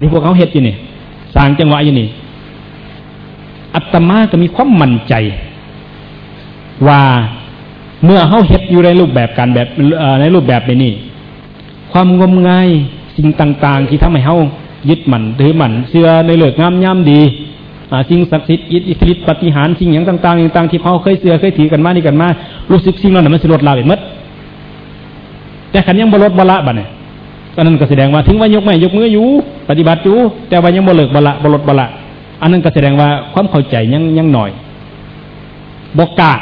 ที่พวกเขาเฮ็ดอยู่นี่สร้างจังหวะอยู่นี่อัตมาก็มีความมั่นใจ ว่าเมื่อเขาเฮ็ดอยู่ในรูปแบบการแบบในรูปแบบนนี้ความงมงายสิ่งต่าง ๆ ที่ทำให้เขายึดมั่นถือมั่นเชื่อในเลือกงามย่ำดีสิ่งศักดิ์สิทธิ์อิทธิฤทธิปฏิหารสิ่งอย่างต่างๆต่าง ๆ ที่เขาเคยเสื่อเคยถือกันมานี่กันมารู้สึกสิ่งนั้นมันสิลดลาไปหมดแต่ขันยังบลดบละบัดเนี่ยอันนั้นก็แสดงว่าถึงว่ายกไม่ยกมืออยู่ ปฏิบัติอยู่แต่ว่ายังบ่เลิกบละบลดบละอันนั้นก็แสดงว่าความเข้าใจยังยังหน่อยบกกา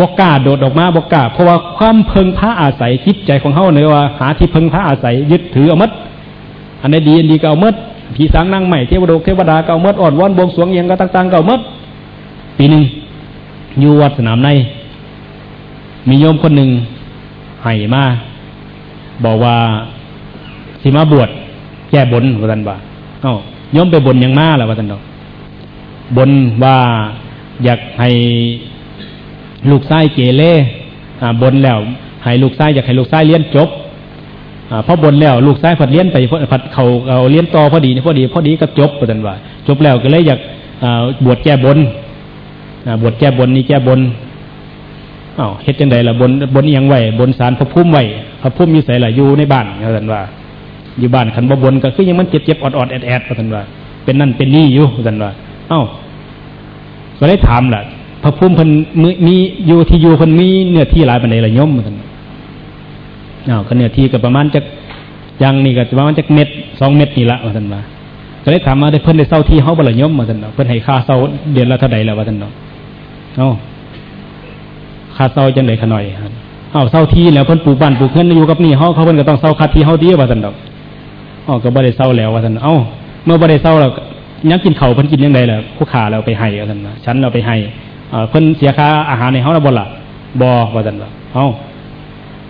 บกกาโดดออกมาบกกาเพราะว่าความเพิงพระอาศัยจิตใจของเขาเนี่ยว่าหาที่เพิงพระอาศัยยึดถือเอามัดอันใดดีอันดีก็เอามัดผีสางนั่งใหม่เทวดาเทวดาเก่ามัดอ่อนวอนบวงสวงอย่างก็ต่างๆเก่ามัดปีหนึ่งอยู่วัดสนามใน มีโยมคนหนึ่งให้มาบอกว่าสิมาบวช แก้บนว่าท่านว่าเอ้าย่อมไปบนยังมาแล้วว่าท่านดอกบนว่าอยากให้ลูกไส้เกเรบนแล้วให้ลูกไส้อยากให้ลูกไส้เลี้ยนจบพอบนแล้วลูกไส้ผัดเลี้ยนไปผัดเขาเอาเลี้ยนต่อพอดีพอดีพอดีก็จบว่าท่านว่า จบแล้วก็เลยอยากบวชแก้บนบวชแก้บนนี่แก้บนอ้าวเฮ็ดจังไดล่ะบนบนยังไหวบนสารพระพุ่มไหวพระพุ่มมีใส่ละอยู่ในบ้านเขาท่านว่า อยู่บ้านขันบ่บนก็คือยังมันเจ็บเจ็บอดอดแอดแอดเขาท่านว่า เป็นนั่นเป็นนี่อยู่เขาท่านว่า เอ้า ก็ได้ถามล่ะพระพุ่มพันมีอยู่ที่อยู่พันมีเนื้อที่หลายปันใดละย่อมท่านอ้าก็เนื้อที่ก็ประมาณจะยังนี่ก็ประมาณจะเม็ดสองเม็ดนี่ละท่านว่าก็ได้ถามมาได้เพิ่นได้เศร้าที่เขาบละย่อมมาท่านเพิ่นให้ค่าเศร้าเดือนละเท่าใดแล้วว่าท่านเนาะเอ้าค่าเศร้าจังไดขน่อยเอ้าเศร้าที่แล้วเพิ่นปลูกบ้านปลูกเงินอยู่กับนี่เขาเขาเพิ่นก็ต้องเศร้าคัดที่เขาดีว่าท่านดอก อ๋อก็บ่ได้เศร้าแล้วว่าท่านเอ้าเมื่อบ่ได้เศร้าแล้วยังกินเข่าเพิ่นกินยังไงล่ะผู้ขาเราไปให้ว่าท่านฉันเราไปให้เพิ่นเสียค่าอาหารในเฮาแล้วบ่ล่ะบ่ว่าท่านว่าเอ้า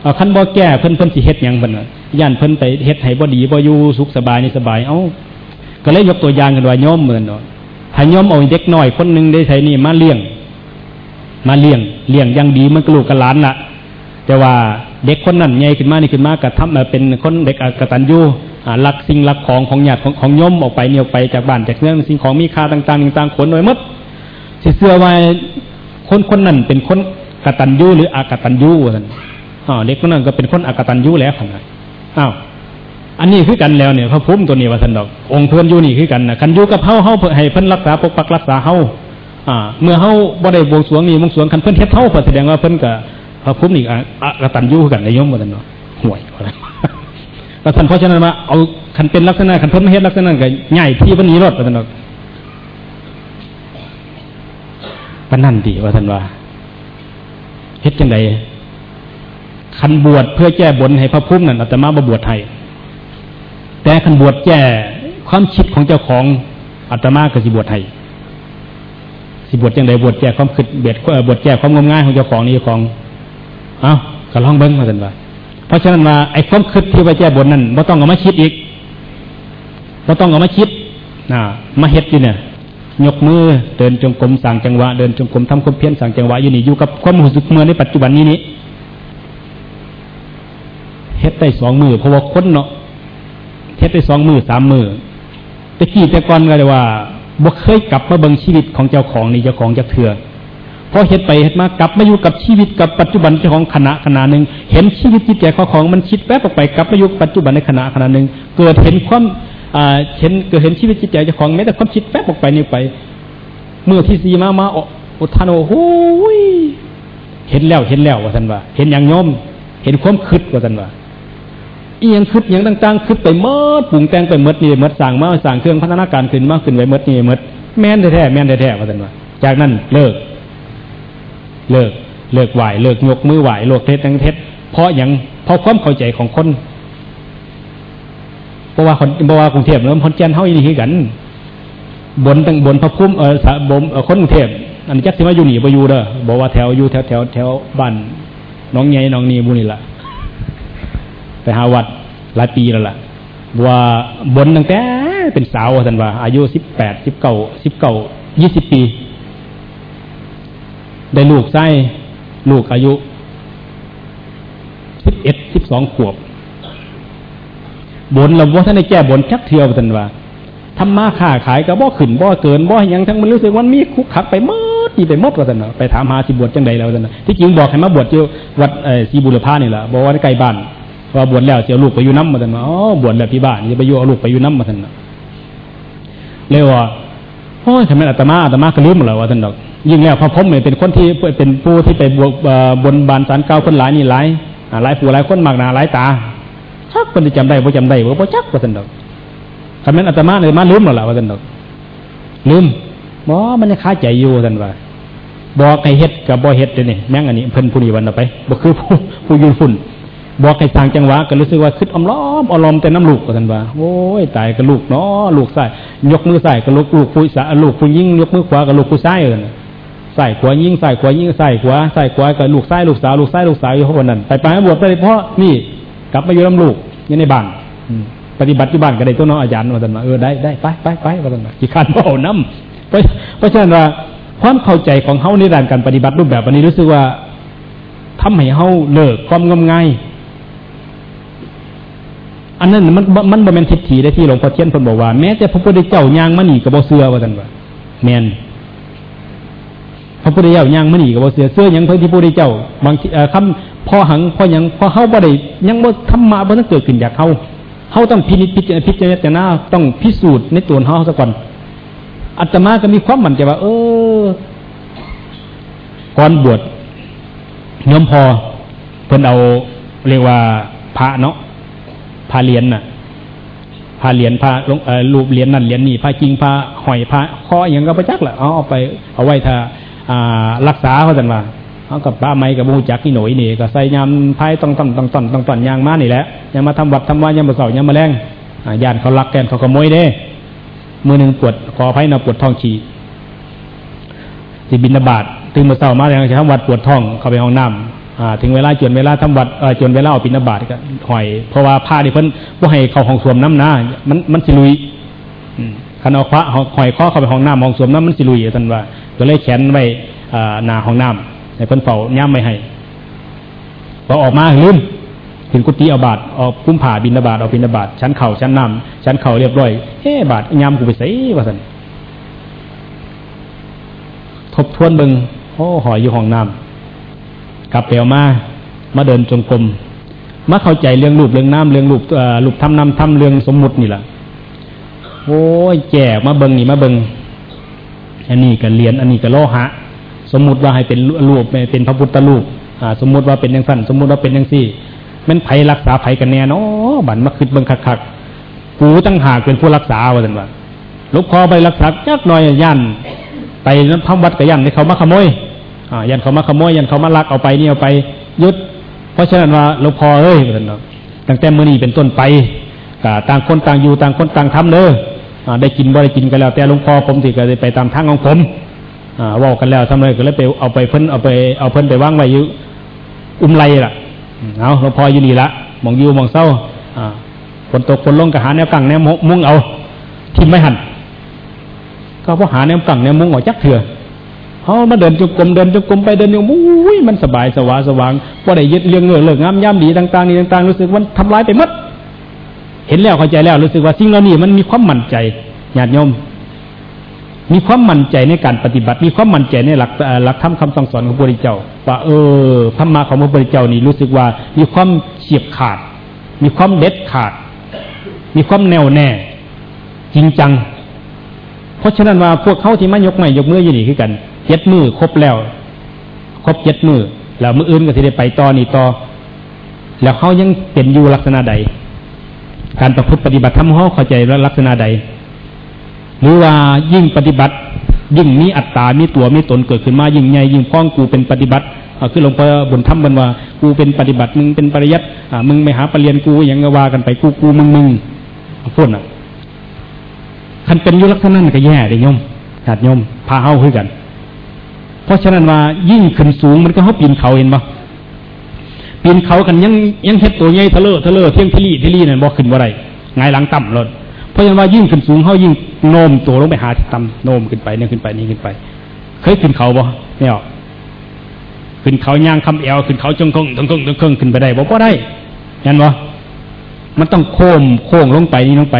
เอาคันบ่แก้เพิ่นเพิ่นสิเฮ็ดยังเพิ่นย่านเพิ่นไปเฮ็ดให้บ่ดีบ่อยู่สุขสบายนี่สบายเอ้าก็เลยยกตัวอย่างกันว่าโยมเหมือนเนาะถ้าโยมเอาเด็กน้อยคนหนึ่งได้ใช้นี่มาเลี้ยง มาเลี้ยงเลี้ยงอย่างดีมันก็ลูกกับหลานล่ะแต่ว่าเด็กคนนั้นใหญ่ขึ้นมานี่ขึ้นมากระทำเป็นคนเด็กกระตัญญู ลักสิ่งลักของของญาติของของย่อมออกไปเนี่ยไปจากบ้านจากเรื่องสิ่งของมีค่าต่างๆต่างๆขนโดยมดสิเสื้อไว้คนคนนั้นเป็นคนกตัญญูหรืออากตัญญูท่านอ๋อเด็กคนนั้นก็เป็นคนอากตัญญูแล้วครับอ้าวอันนี้คือกันแล้วเนี่ยพระพุ่มตัวนี้ว่าท่านดอก องค์เพื่อนอยู่นี่คือกันนะคันอยู่กับเฮาเฮาให้เพิ่นรักษาปกปักรักษาเฮาอ่า เมื่อเฮาบ่ได้บวงสรวงนี่บวงสรวงคันเพิ่นเฮ็ดเฮาแสดงว่าเพิ่นก็พระพุ่มนี่อากตันยูกันในยมกันเนาะห่วยอะไร แล้วท่านเพราะฉะนั้นว่าเอาขันเป็นลักษณะขันพ้นไม่เห็นลักษณะก็ใหญ่ที่วันนี้รถว่าท่านเนาะปนั่นดีว่าท่านว่าเฮ็ดยังไงขันบวชเพื่อแก้บนให้พระพุ่มนั่นอาตมาบวชให้แต่ขันบวชแก้ความคิดของเจ้าของอาตมาก็สิบวชให้สิบวชยังไงบวชแก้ความคิดเบียดบวชแก้ความงมง่ายของเจ้าของนี่ของ เอ้าก็ลองเบิ้งมาสันว่า เพราะฉะนั้นมาไอ้ความคิดที่ว่าแก้บนนั้นไม่ต้องเอามาคิดอีกไม่ต้องเอามาคิดนะมาเฮ็ดอยู่เนี่ยยกมือเดินจงกรมสั่งจังหวะเดินจงกรมทำความเพียรสั่งจังหวะอยู่นี่อยู่กับความรู้สึกเมื่อในปัจจุบันนี้นี้เฮ็ดได้สองมือเพราะว่าคนเนาะเฮ็ดได้สองมือสามมือตะกี้แต่ก่อนก็เลยว่าบ่เคยกลับมาเบิ่งชีวิตของเจ้าของนี่เจ้าของจะเถื่อ พอเห็นไปเห็นมากลับมาอยู่กับชีวิตกับปัจจุบันของขณะขณะหนึ่ง เห็นชีวิตจิตใจของของมันคิดแวบออกไปกลับมาอยู่ปัจจุบันในขณะขณะหนึ่ง เกิดเห็นความเห็นเกิดเห็นชีวิตจิตใจเจ้าของแม้แต่ความคิดแวบออกไปนี่ไป เมื่อที่สีมามาอุทานโอ้โหเห็นแล้วเห็นแล้วว่าท่านว่า เห็นอย่างโยมเห็นความคิดว่าท่านว่าอียังคิดอย่างต่างๆคิดไปเมื่อปรุงแต่งไปเมื่อนี่เมื่อสั่งมาสั่งเครื่องพัฒนาการขึ้นมากขึ้นไว้เมื่อนี่เมื่อแม่นแท้แม่นแท้ว่าท่านว่า จากนั้นเลิก เลิกเลิกไหวเลิกยกมือไหวโลกเทศทั้งเทศเพราะอย่างเพราะความเข้าใจของคนเพราะว่าคนเพราะว่ากรุงเทพเริ่มคนเจนเท่าอีนี่กัน บนตั้งบนพระพุ่มเออสะบมคนกรุงเทพอันนี้จักสิมาอยู่หนีไปอยู่เด้อบอกว่าแถวอยู่แถวแถวแถวบ้านน้องใหญ่น้องนีบุนี่ละไปหาวัดหลายปีแล้วล่ะว่าบนตั้งแต่เป็นสาวท่านว่า อายุสิบแปดสิบเก้าสิบเก้ายี่สิบปี ได้ลูกไส้ลูกอายุสิบเอ็ดสิบสองขวบบนเราบ่ท่านได้แก้บนจักเทียวท่านว่าทำมาค้าขายก็บ่ขึ้นบ่เกินบ่ยังทั้งมันรู้สึกว่ามีคุกขักไปหมดนี่ไปมดว่าท่านไปถามหาสิบวชจังใดแล้วท่านที่จริงบอกให้มาบวชอยู่วัดเอ่อศรีบุรพานี่แหละบอกว่าใกล้บ้านว่าบวชแล้วเสียลูกไปอยู่น้ำมาท่านว่าอ๋อบวชแบบที่บ้านจะไปอยู่เอาลูกไปอยู่น้ำมาท่านเลยว่า อ้ยทำไมอาตมาอาตมาก็ลืมแล้วว่าท่านดอก ยิ่งแล้วพระพรหมเนี่ยเป็นคนที่เป็นผู้ที่ไปบวบนบานสารเก้าคนหลายนี่หลายหลายผู้หลายคนมากหนาหลายตาชักคนที่จำได้บ่จำได้บ่บ่จักว่าท่านดอกคำนั้นอาตมาเลยมาลืมแล้วล่ะว่าท่านดอก ลืมบ่มันยังคาใจอยู่ท่านว่าบอกให้เฮ็ดกับบ่เฮ็ดเดี๋ยวนี้แม่งอันนี้เพิ่นผู้นี้วันเอาไปบ่คือผู้ผู้ยืนฝุ่น บอกให้สร้างจังหวะก็รู้สึกว่าคิดอมล้อมอารมณ์แต่น้ำลูกกันว่า โอ้ยตายกับลูกเนาะลูกใส่ยกมือใส่กับลูกลูกผู้สาลูกผู้ยิ่งยกมือขวากับลูกผู้ซ้ายกันใส่ขวายิ่งใส่ขวายิ่งใส่ขวาใส่ขวากับลูกซ้ายลูกสาวลูกซ้ายลูกสาวอยู่คนนั้นไปไปบวชไปเพราะนี่กลับมาอยู่น้ำลูกยู่ในบ้านปฏิบัติที่บ้านก็ได้ตัวน้องอาจารย์มาตันมาเออได้ได้ไปไปไปมาตันมากี่ขันพ่อน้ำเพราะเพราะฉะนั้นว่าความเข้าใจของเขาในด้านการปฏิบัติรูปแบบวันนี้รู้สึกว่าทำให้เขาเลิกความงมงาย อันนั้นมันมันบ่แม่นทิฏฐิได้ที่หลวงพ่อเทียนเพิ่นบอกว่าแม้แต่พระพุทธเจ้าย่างมานี่ก็บ่เชื่อว่าซั่นว่าแม่นพระพุทธเจ้าย่างมานี่ก็บ่เชื่อเชื่อยังเพิ่นที่พระพุทธเจ้าบางทีคำพอหังพอยังพอเฮาบ่ได้ยังบ่ธรรมะบ่ทันเกิดขึ้นจากเฮาเฮาต้องพินิจพิจารณาพิจารณาต้องพิสูจน์ในตัวเฮาซะก่อนอาตมาก็มีความมั่นใจว่า เออก่อนบวชยมพอเพิ่นเอาเรียกว่าพระเนาะ พาเลียนน่ะพาเลียนพาลงรูปเลียนนั่นเลียนนี่พาจริงพาหอยพาคออย่างก็ประจักแหละเอาเอาไปเอาไว้ถ้ารักษาเขาจังว่าเอากับป้าไม้กับบูจักนี่หน่อยนี่ก็ใส่ยำพายต้องต้องต้องต้องต้องต้องยางมานี่แหละยังมาทำวัดทำว่ายามมาเสาร์ยามมาแรงยานเขาลักแกนเขาขโมยเด้ มือหนึ่งปวดคอไผ่นาปวดท้องฉี่ที่บินบาตตื่นมาเสาร์มาแรงจะทำวัดปวดท้องเข้าไปห้องน้ำ ถึงเวลาจวนเวลาทำวัดจวนเวลาเอาปินบาตก็หอย เพราะว่าผ้าที่เพิ่นผู้ให้เขาห้องสวมน้ำหน้ามันมันสิลุยคันเอาพระหอยข้อเข้าไปห้องน้ำห้องสวมน้ำมันสิลุยท่านว่าก็เลยแขนไว้หน้าห้องน้ำให้เพิ่นเฝ้าย่ำไม่ให้พอออกมาลืมถึงกุฏิเอาบาตออกคุ้มผ่าบินบาตเอาบินบาตชั้นเข่าชั้นน้ำชั้นเข่าเรียบร้อยเฮ้บาตย่ำกูไปใส่ว่าสันทบทวนเบิงโอ้หอยอยู่ห้องน้ำ กลับเปลวมามาเดินจงกรมมาเข้าใจเรื่องรูปเรื่องน้ำเรื่องรูปรูปทำน้ำทำเรื่องสมมุตินี่แหละโอ้ยแก่มาเบิงนี่มาเบิงอันนี้ก็เรียนอันนี้ก็โลหะ สมมุติว่าให้เป็นรูปเป็นพระพุทธรูปสมมุติว่าเป็นย่างสั้นสมมุติว่าเป็นย่างสี่มันไผรักษาไผกันแน่เนาะบันมาคืดเบิงคักๆกูตั้งหากเป็นผู้รักษาว่าสันว่าลูกคอไปรักษาจักหน่อยยันไปน้ำพัวัดกับยันให้เขามาขโมย ยันเขามาขโมยยันเขามาลักเอาไปนี่เอาไปยึดเพราะฉะนั้นว่าหลวงพ่อเอ้ยตั้งแต่มื่อนี้เป็นต้นไปต่างคนต่างอยู่ต่างคนต่างทำเด้อได้กินบ่ได้กินกันแล้ว แต่หลวงพ่อผมสิก็ไปตามทางของผมว่ากันแล้วทำเลยก็เลยไปเอาไปเพิ่นเอาไปเอาเพิ่นไปว่างไว้อยู่อุ้มไรล่ะเอาหลวงพ่ออยู่นี่ละมองอยู่มองเศร้าคนตกคนลงก็หาแนวกังแนวมุ้งเอา ทิมไม่หันก็เพราะหาแนวกังแนวมุ้งเอาจักเถื่อ เขามาเดินจุกกลมเดินจุกกลมไปเดินอยู่มุ้ยมันสบายสว่างสว่างว่าได้ยึดเรื่องเรื่อเรื่องงามย่ำดีต่างๆนี่ต่างๆรู้สึกมันทำลายไปหมดเห็นแล้วเข้าใจแล้วรู้สึกว่าสิ่งเหล่านี้มันมีความมั่นใจญาติโยมมีความมั่นใจในการปฏิบัติ มีความมั่นใจในหลักหลักธรรมคาสั่งสอนของพระพุทธเจ้า ว่าเออธรรมะของพระพุทธเจ้านี่รู้สึกว่า มีความเฉียบขาด มีความเด็ดขาด มีความแน่วแน่ จริงจัง เพราะฉะนั้นว่าพวกเขาที่มายกใหม่ยกมืออยู่นี่คือกัน เจ็ดมือครบแล้ว ครบเจ็ดมือแล้วมืออื่นก็จะได้ไปต่อนี่ต่อแล้วเขายังเป็นอยู่ลักษณะใด การประพฤติปฏิบัติทำเขาเข้าใจลักษณะใด หรือว่ายิ่งปฏิบัติ ยิ่งมีอัตตา มีตัว มีตนเกิดขึ้นมา ยิ่งใหญ่ยิ่งพ้องกูเป็นปฏิบัติคือหลวงพ่อบนถ้ำบันว่า กูเป็นปฏิบัติมึงเป็นปริยัติมึงไม่หาปรริญญากูอย่างว่ากันไปกูกูมึงมึงพูดอะคันเป็นยุลักษณะนั้นก็แย่เลยโยมขาดโยมพาเฮาขึ้นกัน เพราะฉะนั้นว่ายิ่งขึ้นสูงมันก็เขาปีนเขาเห็นปะปีนเขากันยังยังเฮ็ดตัวใหญ่ทะเลทะเลเที่ยงทิลี่ทิลี่นั่นบอกขึ้นว่าไรไงหลังต่ำเลยเพราะฉะนั้นว่ายิ่งขึ้นสูงเขายิ่งโน้มตัวลงไปหาที่ต่ำโน้มขึ้นไปเนี่ยขึ้นไปนี่ขึ้นไป เคยขึ้นเขาบ่เนี่ยขึ้นเขาย่างคำเอวขึ้นเขาจงคงจงคงจงคงขึ้นไปได้บอกว่าได้ยันบ่มันต้องโค้งโค้งลงไปนี่ลงไป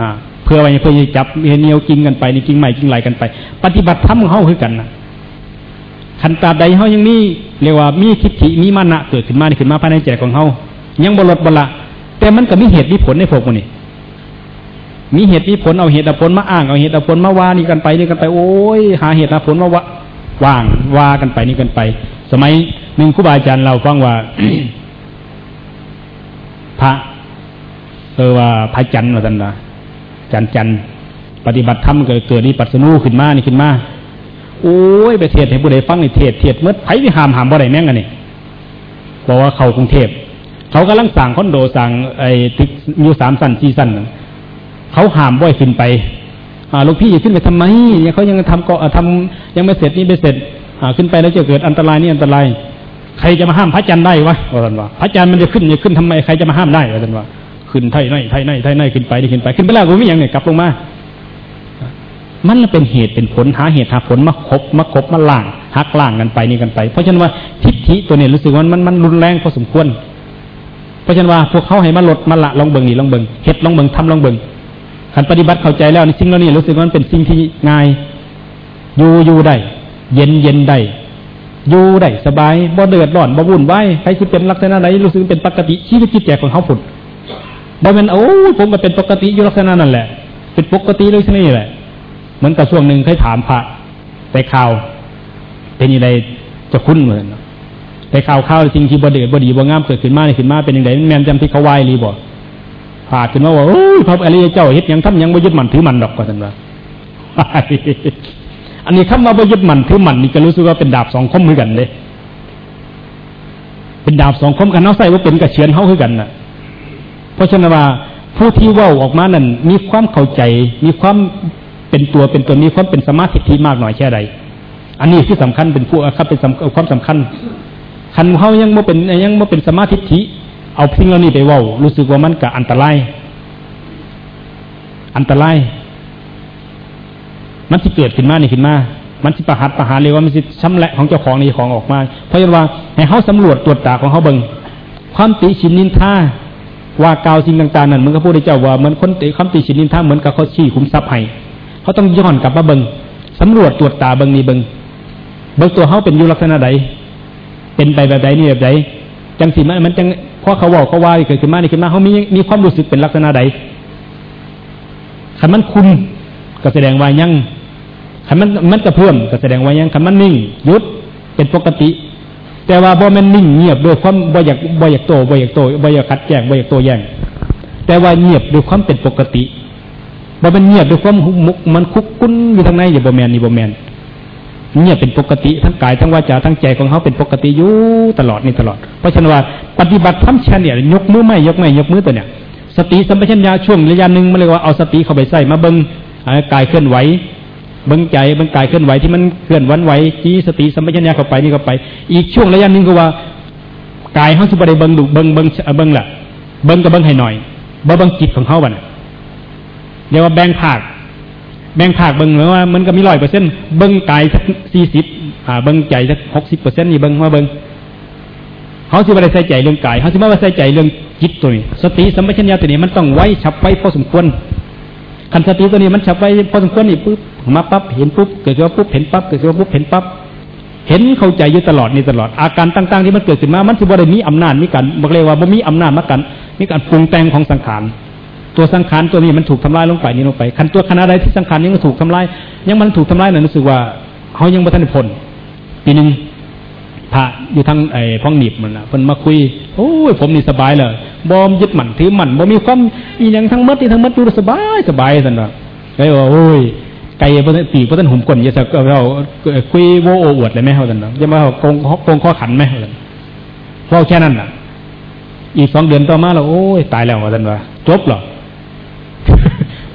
อ่า เพื่อไว้เพื่อจะจับเหนียวกินกันไปนี่กินใหม่กินไหลกันไป ปฏิบัติธรรมของเขาคือกันนะ ขันตาใดเขายังมีเรียกว่ามีทิฏฐิมีมานะเกิดขึ้นมาในขึ้นมาภายในใจของเขายังบรดบละ แต่มันก็มีเหตุมีผลในพวกมันนี่มีเหตุมีผลเอาเหตุผลมาอ้างเอาเหตุผลมาว่านี่กันไปนี่กันไป โอ้ย หาเหตุหาผลมาว่าว่างว่ากันไปนี่กันไป สมัยหนึ่งครูบาอาจารย์เราฟังว่า พระเออว่าพระจันทร์ว่าท่านว่าจันจันปฏิบัติธรรมเกิดเกิดนี่ปัสสนูขึ้นมานี่ขึ้นมา โอ้ยไปเทศให้ผู้ใดฟังนี่เทศเทศเมื่อไผไปหามหามบ่ได้แม่งกันนี่บอกว่าเขากรุงเทพเขากำลังสั่งคอนโดสั่งไอ้ตึกอยู่สามสั้นสี่สั้นเขาหามบ่อยขึ้นไปอ่าลูกพี่ขึ้นไปทำไมเนี่ยเขายังทำก็ทำยังไม่เสร็จนี่ไม่เสร็จอ่าขึ้นไปแล้วจะเกิดอันตรายนี่อันตรายใครจะมาห้ามพระจันทร์ได้วะว่าท่านว่าพระจันทร์มันจะขึ้นจะขึ้นทำไมใครจะมาห้ามได้ว่าท่านว่าขึ้นไทยไนไทยไนไทยไนขึ้นไปได้ขึ้นไปขึ้นไปแล้วกูไม่ยังเนี่ยกลับลงมา มันเป็นเหตุเป็นผลหาเหตุหาผลมาคบมาคบมาล่างหักล่างกันไปนี่กันไป เพราะฉะนั้นว่าทิฏฐิตัวนี้รู้สึกว่ามันมันรุนแรงพอสมควร เพราะฉะนั้นว่าพวกเขาให้มาลดมาละลองเบิงนี่ลองเบิงเห็ดลองเบิงทำลองเบิงขันปฏิบัติเข้าใจแล้วในสิ่งเหล่านี้รู้สึกว่ามันเป็นสิ่งที่ง่ายอยู่อยู่ได้เย็นเย็นได้อยู่ได้สบายบ่เดือดร้อนบ่วุ่นวายใครที่เป็นลักษณะไหนรู้สึกเป็นปกติชีวิตจิตใจของเขาผุดบ่เป็นโอ้ผมก็เป็นปกติอยู่ลักษณะนั่นแหละ เป็นปกติเลยที่นี่แหละ เหมือนกับช่วงหนึ่งเคยถามพระแต่ข่าวเป็นยังไงจะคุ้นเหมือนแต่ข่าวข้าวจริงที่บดีบดีบ่งามเกิดขึ้นมาในขึ้นมาเป็นยังไงแมนจำที่เขาไหว้รีบ่ผาขึ้นมาว่าโอ้ยพระอริยเจ้าเฮ็ดยังทำยังบ่ยึดมันถือมันดอกกว่าท่านว่าอันนี้คำว่าบ่ยึดมันถือมันนี่ก็รู้สึกว่าเป็นดาบสองคมเหมือนกันเลยเป็นดาบสองคมกันเอาใส่ว่าเป็นกระเชือนเฮาคือกันน่ะ เพราะฉะนั้นว่าผู้ที่ว่าออกมานั้นมีความเข้าใจ มีความ เป็นตัวเป็นตัวมีความเป็นสมาธิที่มากหน่อยแค่ใดอันนี้ที่สำคัญเป็นผู้ครับเป็นความสำคัญคันเขายังไม่เป็นยังไม่เป็นสมาธิทิเอาพิงเหล่านี้ไปว่ารู้สึกว่ามันกับอันตราย อันตราย มันที่เกิดขึ้นมานี่ขึ้นมา มันที่ประหัตประหารเลยว่ามันสิช้ำแหละของเจ้าของนี่ของออกมา เพราะฉะนั้นว่าให้เขาสำรวจตรวจตาของเขาเบิงความติชินนินท่าว่ากาวสิ่งต่างๆนั่นเหมือนกับพระพุทธเจ้าว่าเหมือนคนติคำติชินนินท่าเหมือนกับเขาชี้คุ้มทรัพย์ให้ เขาต้องย้อนกลับมาเบิงสำรวจตรวจตาเบิงนี่เบิงเบิงตัวเขาเป็นอยู่ลักษณะใดเป็นไปแบบใดนี่แบบใดจังสีมันมันจังพอเขาบอกเขาว่าเกิดขึ้นมานี่ขึ้นมาเขามีมีความรู้สึกเป็นลักษณะใดขันมันคุมก็แสดงว่ายังขันมันมันกระเพื่อมก็แสดงว่ายังขันมันนิ่งยุดเป็นปกติ แต่ว่าบ่มันนิ่งเงียบโดยความบ่อยากบ่อยากโตบ่อยากโตบ่อยากคัดแย้งบ่อยากโตแย้งแต่ว่าเงียบโดยความเป็นปกติ บ่เป็นเงียบด้วยความหมุกมันคุกกุ้นอยู่ทางในอย่าบ่แมนนี่บ่แมนเงียบเป็นปกติทั้งกายทั้งวาจาทั้งใจของเขาเป็นปกติอยู่ตลอดนี่ตลอด เพราะฉะนั้นว่าปฏิบัติธรรมชันเนี่ยยกมือไม่ยกไม่ยกมือตัวเนี่ยสติสัมปชัญญะช่วงระยะหนึ่งมันเรียกว่าเอาสติเข้าไปใส่มาเบิ้งกายเคลื่อนไหวเบิ้งใจเบิ้งกายเคลื่อนไหวที่มันเคลื่อนวันไหวจีสติสัมปชัญญะเข้าไปนี่เข้าไป อีกช่วงระยะหนึ่งก็ว่ากายเขาสุบได้เบิ้งดูเบิ้งเบิ้งเบิ้งละเบิ้งกับเบิ้งให้หน่อยเบิ้งจิตของเขาบ้าน เรียกว่าแบ่งภาคแบ่งภาคเบิ้งหมือว่ามันก็มีร้อยเปอร์เซ็นต์เบิ้งกายสักสี่สิบอ่าเบิ้งใจสักหกสิบเปอร์เซ็นต์นี่เบิ้งมาเบิ้งเขาสิบอะไรใส่ใจเรื่องกายเขาสิมาใส่ใจเรื่องจิตตัวนี้ สติสัมปชัญญะตัวนี้มันต้องไว้ฉับไว้พอสมควรคันสติตัวนี้มันฉับไว้พอสมควรนี่ปุ๊บมาปั๊บเห็นปุ๊บเกิดขึ้นปุ๊บเห็นปั๊บเกิดขึ้นปุ๊บเห็นปั๊บเห็นเข้าใจอยู่ตลอดนี่ตลอดอาการต่าง ๆ ที่มันเกิดขึ้นมา มันสิบ่ได้มีอำนาจมีการบอกเลยว่าบ่มีอำนาจมากันมีการปรุงแต่งของสังขาร ตัวสังขารตัวนี้มันถูกทำลายลงไปนี่ลงไปคันตัวขณะใดที่สังขารนี้มันถูกทำลายยังมันถูกทำลายน่ะรู้สึกว่าเขายังบ่ทันพ้นปีหนึ่งพระอยู่ทางไอ้พ้องหนีบมันนะเพิ่นมาคุยโอ้ยผมนี่สบายเลยบอมยึดหมั่นถือหมั่นบ่มีความอีหยังทั้งมัดที่ทั้งมัดอยู่สบายสบายสันว่าไอ้ว่าโอ้ยไก่เพิ่นตีเพิ่นหุ่มก้นย่าสักเราคุยโวโอวดเลยไหมเขาสันว่าจะมาโกงโกงข้อขันไหมเขาสันพอแค่นั้นน่ะ อีกสองเดือนต่อมาเราโอ้ยตายแล้วเขาสันว่าจบหรอ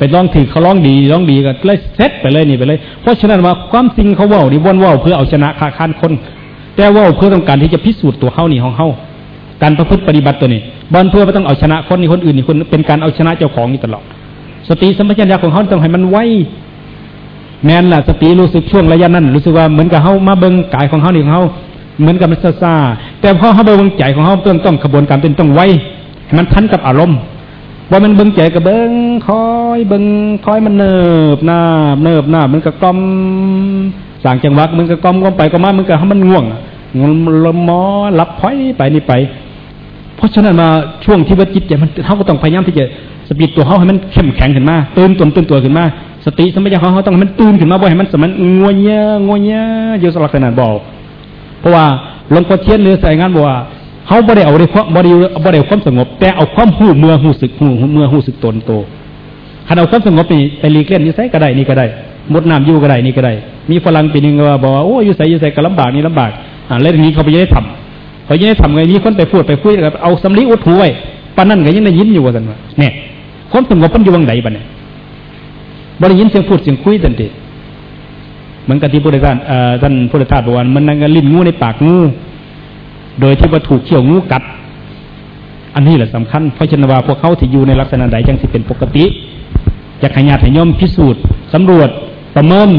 ไปร้องถือเขาร้องดีร้องดีก็เลยเซ็ตไปเลยนี่ไปเลย เพราะฉะนั้นว่าความจริงเขาว่าดีวนว่าเพื่อเอาชนะคาคานคน แต่ว่าเพื่อต้องการที่จะพิสูจน์ตัวเขานี่ของเขาการประพฤติปฏิบัติตัวนี้บอลเพื่อไม่ต้องเอาชนะคนนี่คนอื่นนี่คนเป็นการเอาชนะเจ้าของนี่ตลอดสติสัมปชัญญะของเขาต้องให้มันไวแม้นล่ะสติรู้สึกช่วงระยะนั้น รู้สึกว่าเหมือนกับเขามาเบิ้งกายของเขานี่ของเขาเหมือนกับมันซาซาแต่พอเขาเบิ้งใจของเขาต้องต้องขบวนการเป็นต้องไวให้มันทันกับอารมณ์ ว่ามันเบิ่งใจกับเบิ่งคอยเบิ่งคอยมันเนิบหน้าเนิบหน้ามันก็กลอมสางจังหวะมันก็กลอมกลอมไปก็มามันก็ให้มันง่วงงนละมอหลับพ้อยไปนี่ไป เพราะฉะนั้นมาช่วงที่ว่าจิตใจมันเขาก็ต้องพยายามที่จะสปีดตัวเขาให้มันเข้มแข็งขึ้นมาตื่นตนตื่นตัวขึ้นมาสติสมัยเขาเขาต้องให้มันตื่นขึ้นมาบ่ให้มันสมันงัวเงี้ยงัวเงี้ยอยู่สลักขนาดบอกเพราะว่าหลวงพ่อเทียนเนื้อใส่งานบอกว่า เขาบ่ได้เอาได้ความบ่ได้บ่ได้ความสงบ แต่เอาความหูเมื่อหูสึกหูเมื่อหูสึกตนโตถ้าเอาความสงบนี่ไปรีเกนนี่ใส่ก็ได้นี่ก็ได้มดน้ำยู่ก็ได้นี่ก็ได้ มีฝรั่งปีนึงว่าบอกว่าโอ้ยู่ใส่ยู่ใส่ก็ลำบากนี่ลำบากอ่าเล่นนี้เขาไปยังได้ทำเขายังได้ทำไงนี้คนไปพูดไปคุยกับเอาสำลีอุดหูไว้ปานนั่นก็ยังได้ยินอยู่ว่าสันว่าเนี่ยความสงบมันอยู่วังไหนบ้าเนี่ยบริยินเสียงพูดเสียงคุยทันทีเหมือนกับที่พุทธทาสท่านพุทธทาสบอกว่ามันนั่งลิ้นงูในปากงู โดยที่ว่าถูกเขี่ยวงูกัด อันนี้แหละสำคัญเพราะฉะนั้นว่าพวกเขาที่อยู่ในลักษณะใดจังสิเป็นปกติจะขยันให้ย่อมพิสูจน์สำรวจประเมิน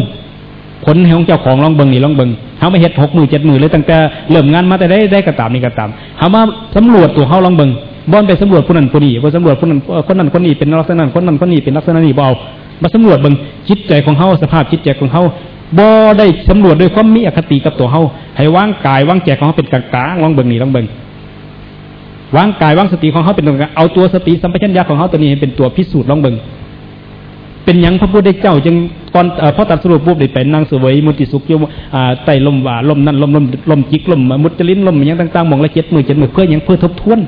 ผลของเจ้าของลองเบิงนี่ลองเบิงเขาไม่เฮ็ดหกหมือเจ็ดหมือเลยตั้งแต่เริ่มงานมาแต่ได้ได้กระตามนี่กระตามเขามาสำรวจตัวเขาลองเบิงบอนไปสำรวจคนนั้นคนนี้พอสำรวจคนนั้นคนนั้นคนนี้เป็นลักษณะนั้นคนนั้นคนนี้เป็นลักษณะนี้เบามาสำรวจเบิงจิตใจของเขาสภาพจิตใจของเขา บ่ได้สำรวจด้วยความมีอคติกับตัวเขาให้ว่างกายว่างใจของเขาเป็นกลางๆลองเบิงนี่ลองเบิงว่างกายว่างสติของเขาเป็นกลางเอาตัวสติสัมปชัญญะของเขาตัวนี้เป็นตัวพิสูจน์ลองเบิงเป็นยังพระพุทธเจ้าจึงตอนพอตัดสรุปปุ๊บได้เป็นนางสวยมุติสุขโยมไต่ลมว่าลมนั่นลมลมลมจิกลมมุจลินลมยังต่างๆมองละเจ็ดมือเจ็ดมือเพื่อยังเพื่อทบทวน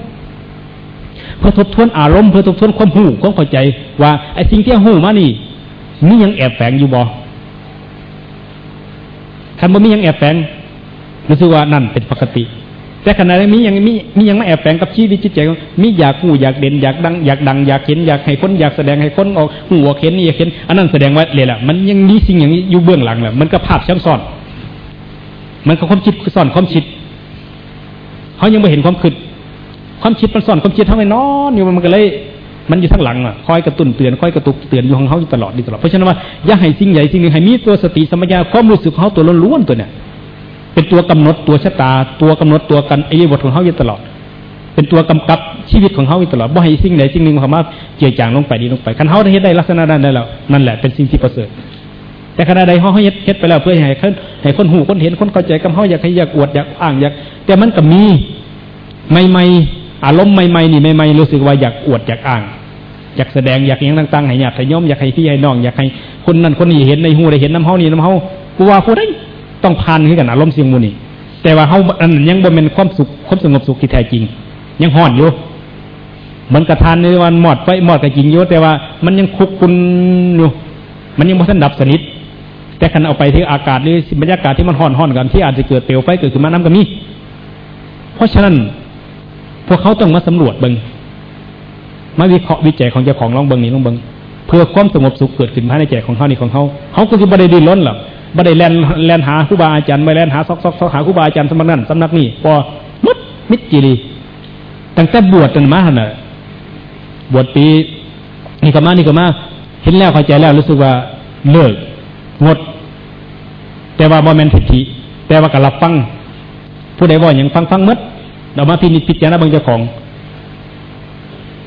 เพื่อทบทวนอารมณ์เพื่อทบทวนความหูความเข้าใจ ว่าไอ้สิ่งที่หูมานี่นี่ยังแอบแฝงอยู่บ่ คันบ่มียังแอบแฝงรู้สึกว่านั่นเป็นปกติ แต่ขณะนี้มียังมีมียังไม่แอบแฝงกับชีวิตจิตใจมีอยากหูอยากเด่นอยากดังอยากดังอยากเห็นอยากให้คนอยากแสดงให้คนออกหูออกเห็นนี่อยากเห็นอันนั้นแสดงว่าเลยแหละมันยังมีสิ่งอย่างนี้อยู่เบื้องหลังแหละมันก็ภาพช้ำซ้อนมันก็ความคิดซ่อนความคิดเขายังไม่เห็นความคิดความคิดมันซ่อนความคิดทั้งไม่นอนอยู่มันก็เลย มันอยู่ทั้งหลังอะคอยกระตุ้นเตือนคอยกระตุกเตือนอยู่ของเขาอยู่ตลอดอยู่ตลอดเพราะฉะนั้นว่าอย่าให้สิ่งใหญ่สิ่งหนึ่งให้มีตัวสติสมัญญาความรู้สึกเขาตัวล้วนๆตัวเนี่ย เป็นตัวกำหนดตัวชะตา ตัวกำหนดตัวกันไอ้บทของเขาอยู่ตลอด เป็นตัวกำกับชีวิตของเขาอยู่ตลอดบ่าให้สิ่งใดสิ่งหนึ่งเขามาเจียจางลงไปดีลงไปคันเขาได้เฮ็ดได้ลักษณะนั้นได้แล้วนั่นแหละเป็นสิ่งที่ประเสริฐแต่ขณะใดเขาเฮ็ดเฮ็ดไปแล้วเพื่อให้คนให้คนหูคนเห็นคนเข้าใจกับเขาอยากให้อยากอวดอยากอ้างอยากแต่มันก็มีใหม่ๆ อารมณ์ใหม่ๆนี่ใหม่ๆรู้สึกว่าอยากอวดอยากอ้างอยากแสดงอยากอย่างต่างๆให้อยากให้ย่อมอยากให้พี่ให้น้องอยากให้คนนั้นคนนี้เห็นในหูได้เห็นน้ำเฮานี่น้ำเฮากูว่าผู้ใดต้องพันขึ้นกันอารมณ์เสียงมูนี่ แต่ว่าเขาอันยังบ่เป็นความสุขความสงบสุขที่แท้จริง ยังห่อนอยู่มันกระทานในวันหมอดไฟหมอดกระจริงอยู่แต่ว่ามันยังคุกคุนอยู่มันยังไม่ทันดับสนิทแต่ขณะเอาไปที่อากาศหรือบรรยากาศที่มันห่อนห่อนกันที่อาจจะเกิดเปลวไฟเกิดขึ้นมาน้ำก็มีเพราะฉะนั้น พวกเขาต้องมาสำรวจเบิงมาวิเคราะห์วิจัยของเจ้าของลองเบิงนี่ลองเบิงเพื่อความสงบสุขเกิดขึ้นภายในใจของเขานี่ของเขาเขาก็คือประเด็นดินล้นหรอกบ่ไดแลนแลนหาครูบาอาจารย์ไม่แลนหาซอกซอกซอกหาครูบาอาจารย์สำนักนั้นสำนักนี้พอมุดมิดจีรีตั้งแต่บวชจนมาขนาดบวชปีนี่ก็มานี่ก็มาเห็นแล้วเข้าใจแล้วรู้สึกว่าเลิกงด แต่ว่าบ่แมนทิฐิแต่ว่ากับรับฟังผู้ใดว่าอย่างฟังฟังมัด เรามาพินิจพิจารณาบางเจ้าของ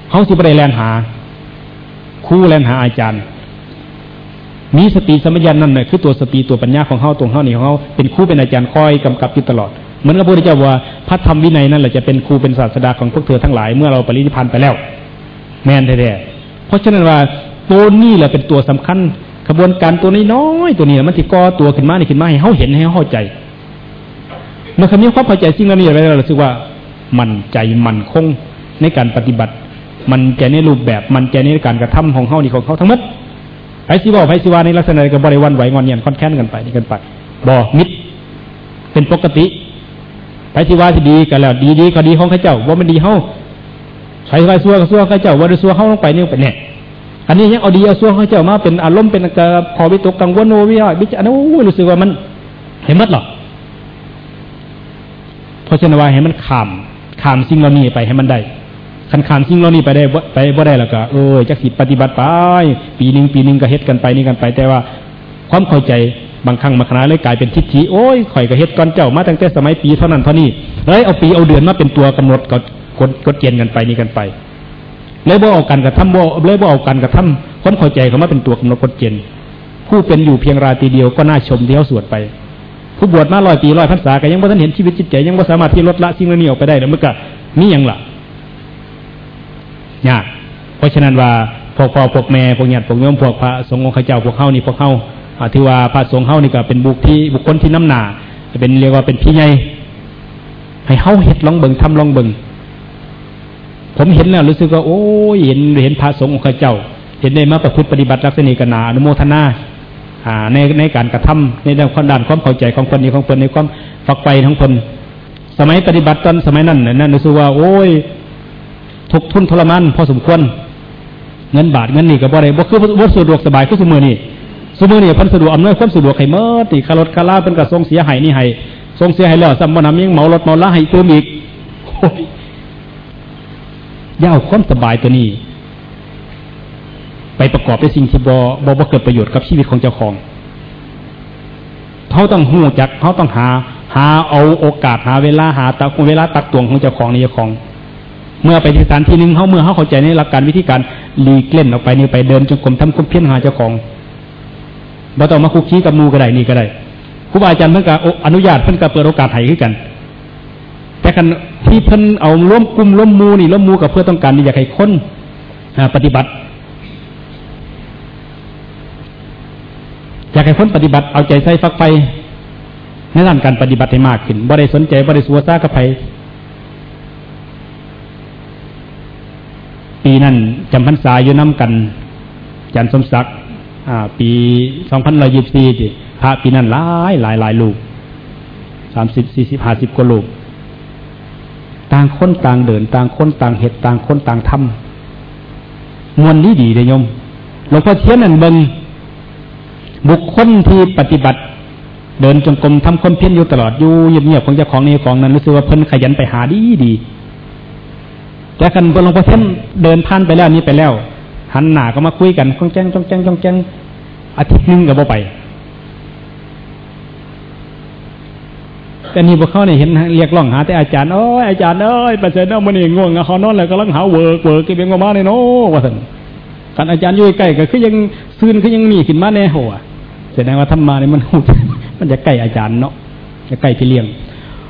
เขาสิบ่ได้แลนหาครูแลนหาอาจารย์ มีสติสมัญญานั่นแหละคือตัวสติตัวปัญญาของเขาตรงเขานี่ของเขาเป็นครูเป็นอาจารย์คอยกำกับอยู่ตลอด เหมือนกับพระพุทธเจ้าว่าพระธรรมวินัยนั่นแหละจะเป็นครูเป็นศาสดาของพวกเธอทั้งหลายเมื่อเราปรินิพานไปแล้ว แม่นแท้ๆเพราะฉะนั้นว่าตัวนี้แหละเป็นตัวสำคัญขบวนการตัวน้อยตัวนี้มันที่ก่อตัวขึ้นมานี่ขึ้นมาให้เขาเห็นให้เขาเข้าใจเมื่อคำนี้ความเข้าใจสิ่งนั้นนี่อะไรเราสึกว่า มันใจมันคงในการปฏิบัติ มันใจในรูปแบบมันใจในการกระทำของเขานี่ของเขาทั้งหมดไผสิว่าไผสิว่าในลักษณะกับบริวันไหวงอนเงียนค่อนแค้นกันไปนี่กันไปบ่มิดเป็นปกติไผสิว่าที่ดีกันแล้ว ดีดีก็ดีของข้าเจ้าว่ามันดีเฮาไผสิว่าซัวก็ซัวข้าเจ้าว่าซัวเฮาลงไปนี่ไปเนี่ยอันนี้ยังเอาดีเอาซัวข้าเจ้ามาเป็นอารมณ์เป็นกระพอวิตกกังวลโนวิหารวิจารณ์โอ้รู้สึกว่ามันเห็นมัดหรอเพราะฉะนั้นว่าให้มันขาม ขามสิ่งเหล่านี้ไปให้มันได้คันขามสิ่งเหล่านี้ไปได้ไปบ่ได้แล้วก็เออจักสิปฏิบัติไป ปีหนึ่งปีหนึ่งก็เฮ็ดกันไปนี่กันไป แต่ว่าความเข้าใจบางครั้งบางคราเลยกลายเป็นทิฏฐิโอ้ยข่อยก็เฮ็ดก่อนเจ้ามาตั้งแต่สมัยปีเท่านั้นเท่านี้เลยเอาปีเอาเดือนมาเป็นตัวกำหนดกดกดกดเกณฑ์กันไปนี่กันไปเลยบ่เอาการกระทำบ่เลยบ่เอาการกระทำความเข้าใจเขามาเป็นตัวกำหนดกฎเกณฑ์ผู้เป็นอยู่เพียงราตรีเดียวก็น่าชมที่เขาสวดไป ผู้บวชมาลอยปีลอยพรรษาก็ยังบ่ทันเห็นชีวิตจิตใจยังบ่สามารถที่ลดละสิ่งเหล่านี้ออกไปได้แล้วมันก็นี่ยังล่ะยากเพราะฉะนั้นว่าพวกพ่อพวกแม่พวกญาติพวกโยมพวกพระสงฆ์องค์ข้าเจ้าพวกเฮานี่พวกเฮาที่ว่าพระสงฆ์เฮานี่ก็เป็นบุคที่บุคคลที่น้ำหนาจะเป็นเรียกว่าเป็นพี่ใหญ่ให้เฮาเฮ็ดลองเบิ่งทำลองเบิ่งผมเห็นแล้วรู้สึกว่าโอ้เห็นเห็นพระสงฆ์องค์ข้าเจ้า เห็นได้มาประพฤติปฏิบัติลักษณะกันนาอนุโมทนาาในในการกระทำในด้านความด่านความเข้าใจของคนนี้ของคนในความฝักไปทั้งคน สมัยปฏิบัติตอนสมัยนั้นนั่นรู้สึกว่า โอ้ยทุกทุนทรมานพอสมควรเงินบาทเงินนี่ก็บ่ได้บ่คือบ่สะดวกสบายคือสมือนี่สมือนี่พิ่นสะดวกอำนวยความสะดวกให้เมื่อติคารถคาราเพิ่นก็ส่งเสียให้นี่ให้ส่งเสียให้แล้วซ้ำบ่นำยังเหมารถเหมาลาให้เติมอีกโอ้ยย่าความสบายตัวนี้ ไปประกอบด้วยสิ่งที่บ่บ่บ่เกิดประโยชน์กับชีวิตของเจ้าของเขาต้องหูจักเขาต้องหา หาเอาโอกาสหาเวลาหาตักเวลาตักตวงของเจ้าของในเจ้าของ เมื่อไปที่สถานที่หนึ่งเขาเมื่อเขาเข้าใจในหลักการวิธีการลีกเล่นออกไปนี่ไปเดินจงกรมทำคุมเพี้ยนหาเจ้าของบ่ต้องมาคุกคีกับมูก็ได้นี่ก็ได้ครูบาอาจารย์เพิ่นก็อนุญาตเพิ่นก็เปิดโอกาสให้ขึ้นกัน แต่กันที่เพิ่นเอาล้มกลุ่มล้มมูนี่ล้มมูกับเพื่อต้องการนี่อยากให้คนปฏิบัติ อยากให้คนปฏิบัติเอาใจใส่ฟักไฟในด้านการปฏิบัติให้มากขึ้นบ่ได้สนใจบ่ได้สัวซ่ากับไผปีนั้นจำพรรษาอยู่น้ำกันจันสมศักดิ์ปีสองพันร้อยยี่สิบพระปีนั้นหลายหลายหลายลูกสามสิบสี่สิบห้าสิบกว่าลูกต่างคนต่างเดิน ต่างคนต่างเหตุต่างคนต่างทำมวลนี้ดีเลยโยมหลวงพ่อเทียนนั่นเบิง บุคคลที่ปฏิบัติ เดินจงกรมทำคนเพี้ยนอยู่ตลอดอยู่เงียบๆของเจ้าของในของนั้นรู้สึกว่าเพิ่นขยันไปหาดีดีแต่กันหลวงพ่อเท่นเดินผ่านไปแล้วนี้ไปแล้ว หันหน้าก็มาคุยกันจ้องแจ้งจ้องแจ้งจ้องแจ้งอาทิตย์นึงก็บ่ไปแต่นี่พวกเขาเนี่ยเห็นเรียกร้องหาแต่อาจารย์โอ้ยอาจารย์เอ้ยประเสริฐเนาะมันนี่ง่วงเขานอนแล้วก็ลังหาเวิร์กเวิร์กกี่เป็นมาในโน้ว่าสันกันอาจารย์อยู่ใกล้ก็คือยังซื่นคือยังมีขึ้นมาแน่หัว แสดงว่าธรรมาเนี่ยมันมันจะใกล้อาจารย์เนาะจะใกล้พี่เลี้ยง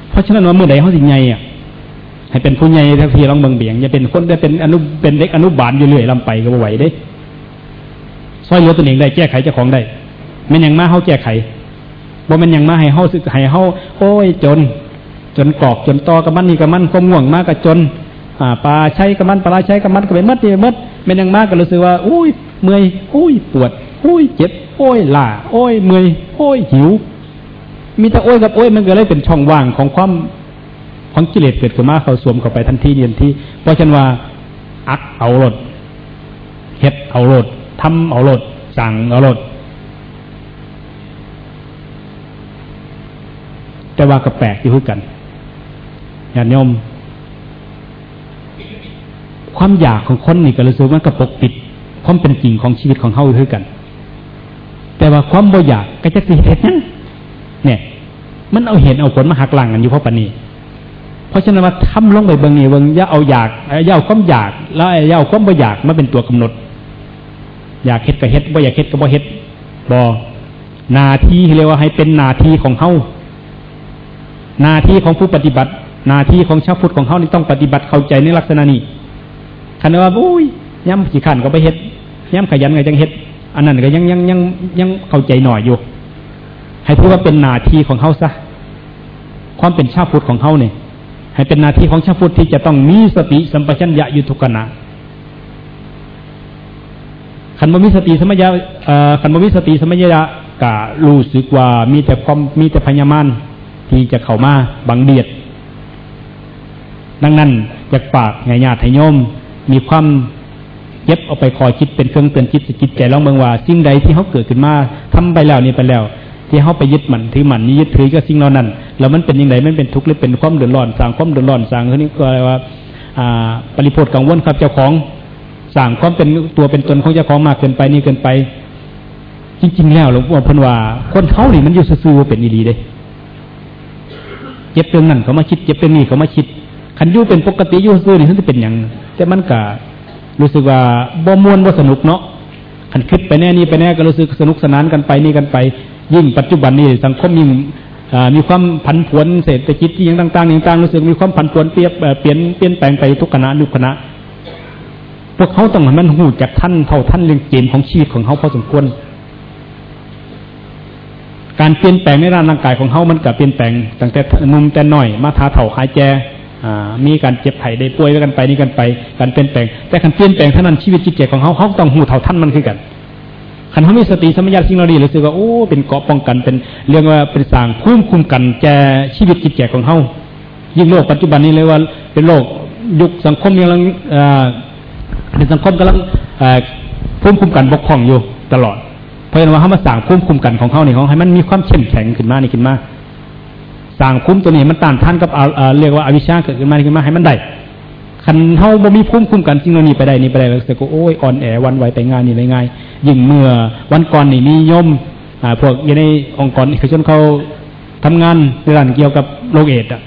เพราะฉะนั้นว่าเมื่อใดเขาสิไงอะให้เป็นผู้ใหญ่ทักทีลองเบิ่งเบียงอย่าเป็นคนได้เป็นอนุเป็นเด็กอนุบาลอยู่เรื่อยลำไปก็ไหวเด้ซอยเหลือตัวเองได้แก้ไขเจ้าของได้ไม่ยังมาเฮาแก้ไขบ่มันยังมาให้เฮาสึกให้เฮาโอ้ยจน จนกรอกจนตอกับมันนี่กับมันก็ม่วงมากกับจนอ่าปลาใช้กับมันปลาใช้กับมันก็ไปมัดนี่มัดมันยังมากก็รู้สึกว่า อุ้ยเมื่อยอุ้ยปวดอุ้ยเจ็บ โอ้ยล่าโอ้ยเมื่อยโอ้ยหิว มีแต่โอ้ยกับโอ้ยมันก็เลยเป็นช่องว่างของความของกิเลสเกิดขึ้นมาเขาสวมเข้าไปทันทีเนียนที่เพราะฉะนั้นว่า อักเอารถเฮ็ดเอารถทำเอารถสั่งเอารถแต่ว่าก็แปลกอยู่กันอย่าโยมความอยากของคนนี่ก็รู้สึกมันก็ปกปิดความเป็นจริงของชีวิตของเขาอยู่กัน แต่ว่าความบ่อยากก็จะสิเหตุนั้นเนี่ยมันเอาเห็นเอาผลมาหักหลังกันอยู่เพราะปนี้เพราะฉะนั้นว่าทำลงไปเบิ่งนี่เบิ่งย่าเอาอยากย่าเอาความอยาก แล้วย่าเอาความบ่อยากมาเป็นตัวกำหนด อยากเฮ็ดก็เฮ็ดบ่อยากเฮ็ดก็บ่เฮ็ดบ่นาทีเรียกว่าให้เป็นนาทีของเฮานาทีของผู้ปฏิบัติ นาทีของชาวพุทธของเฮานี่ต้องปฏิบัติเข้าใจในลักษณะนี้คันว่าโอ้ยย้ำขี้ขันก็ไปเฮ็ดย้ำขยันก็ยังเฮ็ด อันนั้นก็ยังยังยังยังเข้าใจหน่อยอยู่ ให้พูดว่าเป็นนาทีของเฮาซะความเป็นชาวพุทธของเฮาเนี่ยให้เป็นหน้าที่ของชาวพุทธที่จะต้องมีสติสัมปชัญญะอยู่ทุกขณะขันบมิสติสมัยะขันบมิสติสมัยะกะรู้สึกว่ามีแต่ความมีแต่พญามานที่จะเข้ามาบังเดียด ดังนั้นจากปากไงญาติโยมมีความ เย็บเอาไปคอยคิดเป็นเครื่องเตือนจิตจิตใจลองเมืองว่าสิ่งใดที่เขาเกิดขึ้นมาทำไปแล้วนี่ไปแล้ว ที่เขาไปยึดมันถือมันนี่ยึดถือก็สิ่งเหล่านั้นแล้วมันเป็นยังไงมันเป็นทุกข์หรือเป็นความเดือดร้อนสั่งความเดือดร้อนสั่งคนนี้ก็อะไรว่าปริพดกังวลครับเจ้าของสั่งความเป็นตัวเป็นตนของเจ้าของมากเกินไปนี่เกินไป จริง ๆ แล้วหลวงพ่อพันว่า คนเขาหนี่มันอยู่ซื่อๆเป็นดีเลยเจ็บเรื่องนั้นเขามาคิดเจ็บเรื่องนี้เขามาคิดคันยู่เป็นปกติยู่ซื่อนี่มันจะเป็นอย่างแต่มันกะ รู้สึกว่าบ่มวนบ่สนุกเนาะขันคิดไปแน่นี่ไปแน่ก็รู้สึกสนุกสนานกันไปนี่กันไป ยิ่งปัจจุบันนี้สังคมยิ่งมีความผันผวนเศรษฐกิจที่ยังต่างๆอย่างต่างรู้สึกมีความผันผวนเปลี่ยนเปลี่ยนเปลี่ยนแปลงไปทุกคณะทุกคณะ พวกเขาต้องมันหูจากท่านเท่าท่านเรื่องเกณฑ์ของชีวิตของเขาพอสมควร การเปลี่ยนแปลงในร่างกายของเขามันกับเปลี่ยนแปลงตั้งแต่นุ่มแต่น้อยมาทาเถ่าหายแจ มีการเจ็บไข้ได้ป่วยกันไปนี่กันไปการเปลี่ยนแปลง แต่การเปลี่ยนแปลงเท่านั้นชีวิตจิตใจของเขาเขาต้องหูเท่าท่านมันคือกันขันเขามีสติสมัญญาสิ่งเราดีรู้สึกว่าโอ้เป็นเกาะป้องกันเป็นเรียกว่าเป็นสางคุ้มคุมกันแกชีวิตจิตใจของเขายิ่งโลกปัจจุบันนี้เลยว่า เป็นโลกยุคสังคมยังลังเป็นสังคมกำลังคุ้มคุมกันบกพร่องอยู่ตลอด เพราะฉะนั้นว่าเขามาสั่งคุ้มคุมกันของเขาเนี่ยเขาให้มันมีความเข้มแข็งขึ้นมานี่ขึ้นมา สั่งคุ้มตัวนี้มันต้านทานกับเรียกว่าอวิชชาเกิดขึ้นมาขึ้นมาให้มันได้คันเฮาบ่มีภูมิคุ้มกันสิ่งเหล่านี้ไปได้นี่ไปได้แล้วก็โอ้ยอ่อนแอวันไหวไปงานนี่ไปง่ายยิ่งเมื่อวันก่อนนี่มียมอ่าพวกอยู่ในองค์กรเอกชนเขาทำงานในด้านเกี่ยวกับโรคเอดส์อะ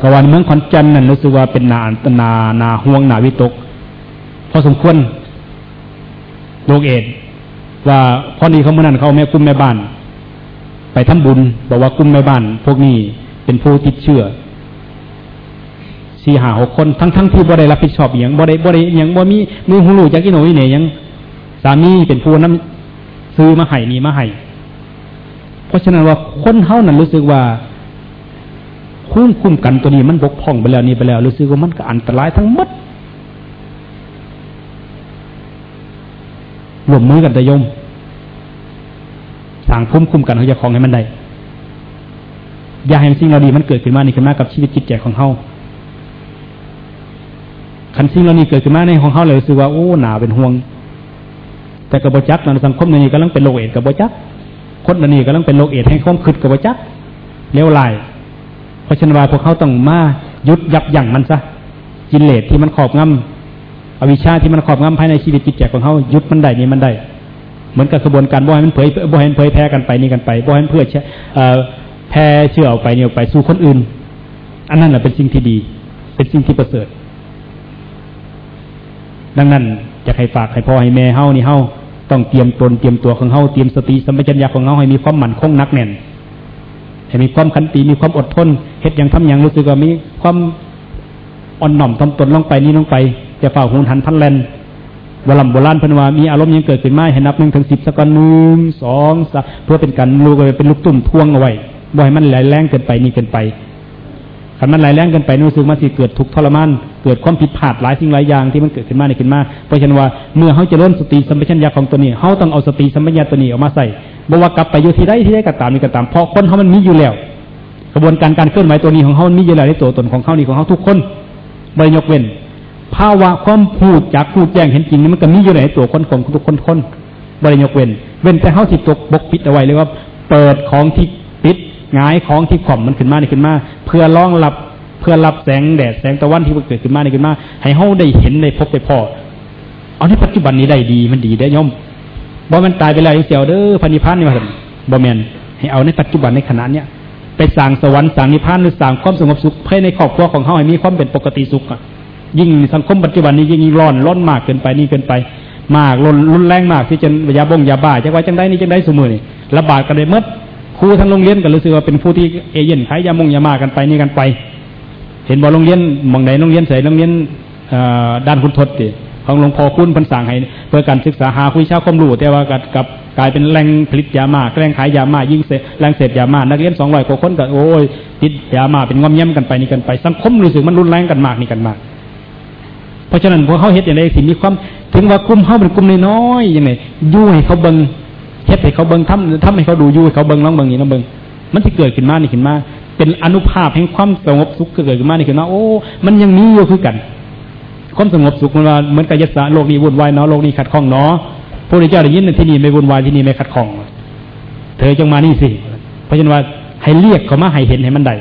กวันเมืองขอนแก่นนั่นรู้สึกว่าเป็นนานานาห่วงนาวิตก พอสมควรโรคเอดว่าพอดีเขาเมื่อนั้นเขาแม่กุ้มแม่บ้าน ไปทำบุญบอกว่ากุ้มแม่บ้าน พวกนี้ เป็นผู้ติดเชื้อสี่หาหกคนทั้งทั้งที่บ่ได้รับผิดชอบอย่างบ่ได้บ่ได้อย่างบ่มีมือหูลูจากอีโนอีเหนยังสามีเป็นผู้นำซื้อมาให้นี่มาให้เพราะฉะนั้นว่าคนเฮานั้นรู้สึกว่าคุ้มคุ้มกันตัวนี้มันบกพร่องไปแล้วนี่ไปแล้ว รู้สึกว่ามันก็อันตรายทั้งหมดรวมมือกันแต่ยมสั่งคุ้มคุ้มกันเขาจะคลองให้มันได้ อย่าให้สิ่งเราดีมันเกิดขึ้นมาในขึ้นมากับชีวิตจิตใจของเขาคันสิ่งเหล่านี้เกิดขึ้นมาในของเขาเลยรู้สึกว่าโอ้หนาเป็นห่วง แต่กระบจักในสังคมนี้กำลังเป็นโรคเอดกระบจักคนนี้กำลังเป็นโรคเอดให้ความคืดกระบจักเลี้ยวลเพราะฉะนั้นว่าพวกเขาต้องมายุดยับยั้งมันซะกิเลสที่มันขอบงำอวิชชาที่มันขอบงำภายในชีวิตจิตใจของเขายุดมันได้นี่มันได้ เหมือนกับกระบวนการบ่ให้มันเผยบ่ให้มันเผยแพร่กันไปนี่กันไปบ่ให้มันเพื่อแพ ร่เชื่อออกไปเนี่ยไปสู่คนอื่น อันนั้นแหละเป็นสิ่งที่ดี เป็นสิ่งที่ประเสริฐ ดังนั้นจะให้ฝากให้พ่อให้แม่เฮานี่เฮาต้องเตรียมตนเตรียมตัวของเฮาเตรียมสติสัมปชัญญะของเฮาให้มีความหมั่นคงนักแน่นให้มีความขันติมีความอดทนเฮ็ดอย่างทำอย่างรู้สึกว่ามีความอ่อนหน่อมทำตนลงไปนี่ลงไปจะฝ่าหุนหันพันแลนวลำโบราณพันวามีอารมณ์ยังเกิดขึ้นไมาให้นับหนึ่งถึงสิบสักก่อนหนึ่งสองสเพื่อเป็นการลูกเป็นลูกตุ่มทวงเอาไว้ บ่ให้มันไหลแรงเกินไปนี่เกินไปขันมันไหลแรงเกันไปนู้สึกมันสิเกิดทุกข์ทรมานเกิดความผิดพลาดหลายสิ่งหลายอย่างที่มันเกิดขึ้นมาในขึ้นมาเพราะฉะนั้นว่าเมื่อเขาจะล้นสติสัมปชัญญะของตัวนี้เขาต้องเอาสติสัมปชัญญะตัวนี้ออกมาใส่บอกว่ากลับไปอยู่ที่ใดที่ใดก็ตามนี่ก็ตามเพราะคนเขามันมีอยู่แล้ว กระบวนการการเคลื่อนไหวตัวนี้ของเขามันมีอยู่แล้วในตัวตนของเขานี่ของเขาทุกคนไม่ยกเว้นภาวะความพูดจากพูดแจ้งเห็นจริงนี่มันก็มีอยู่ในตัวคนของทุกคนคนบริยกเว้นเว้นแต่เขาสิตกบกปิดเอาไว้เลยว่า เปิดของที่ งายของที่ข่มมันขึ้นมาในขึ้นมา เพื่อรองรับเพื่อรับแสงแดดแสงตะวันที่มันเกิดขึ้นมาในขึ้นมา ให้เฮาได้เห็นได้พบได้พอเอาในปัจจุบันนี้ได้ดีมันดีได้ย่อมบ่มันตายไปแล้วเสียวเด้อพันิพันธ์นี่ว่าบ่แมนให้เอาในปัจจุบันในขณะเนี้ยไปสั่งสวรรค์สั่งนิพพานหรือสั่งความสงบสุขภายในครอบครัวของเฮาให้มีความเป็นปกติสุขอะยิ่งสังคมปัจจุบันนี้ยิ่งร้อนร้อนมากเกินไปนี่เกินไป มากรุนรุนแรงมากที่จะยาบงยาบ้าจะไว้จังได้นี่จังได้สมือนี่ระบาดกันเลยมื่อ ครูทั้งโรงเรียนก็รู้สึกว่าเป็นผู้ที่เอเย่นขายยามงยามากันไปนี่กันไป เห็นบ่โรงเรียนมองไหนโรงเรียนใส่โรงเรียนด้านคุณทศดิของหลวงพ่อคุณพันสั่งให้เพื่อการศึกษาหาคุยเช่าความรู้แต่ว่ากับกลายเป็นแหล่งผลิตยามาแหล่งขายยามายิ่งเสแหล่งเสพยามานักเรียนสองร้อยกว่าคนก็โอ้ยติดยามาเป็นงอมแย้มกันไปนี่กันไป สังคมรู้สึกมันรุนแรงกันมากนี่กันมาก เพราะฉะนั้นพวกเขาเฮ็ดอย่างไรสิมีความ ถึงว่ากลุ่มเขาเป็นกลุ่มน้อยๆยังไงยุ่ให้เขาเบิง เฮ็ดให้เขาเบิงทำทำให้เขาดูยุ่ให้เขาเบิงร้องเบิงนี่น้องเบิงมันที่เกิดขึ้นมานี่ขึ้นมา เป็นอนุภาพแห่งความสงบสุขเกิดขึ้นมานี่ขึ้นมาโอ้มันยังมีอยู่คือกัน ความสงบสุขมันว่าเหมือนกับยศโลกนี้วุ่นวายเนาะโลกนี้ขัดข้องเนาะพระพุทธเจ้าได้ยินที่นี่ไม่วุ่นวายที่นี่ไม่ขัดข้อง เธอจงมานี่สิเพราะฉะนั้นว่าให้เรียกเขามาให้เห็นให้มันได้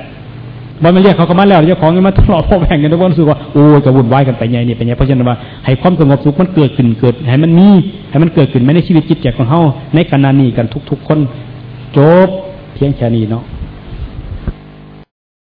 บอลมาเรียกเขาเขามาแล้วเจ้าของมาตลอดพ่อแบ่งกันทุกคนรู้สึกว่าโอ้กระวุ่นวายกันไปไงนี่ไปไงเพราะฉะนั้นว่าให้ความสงบสุขมันเกิดขึ้นเกิดให้มันมีให้มันเกิดขึ้นไม่ในชีวิตจิตใจของเฮาในขณะนี้กันทุกๆคนจบเพียงแค่นี้เนาะ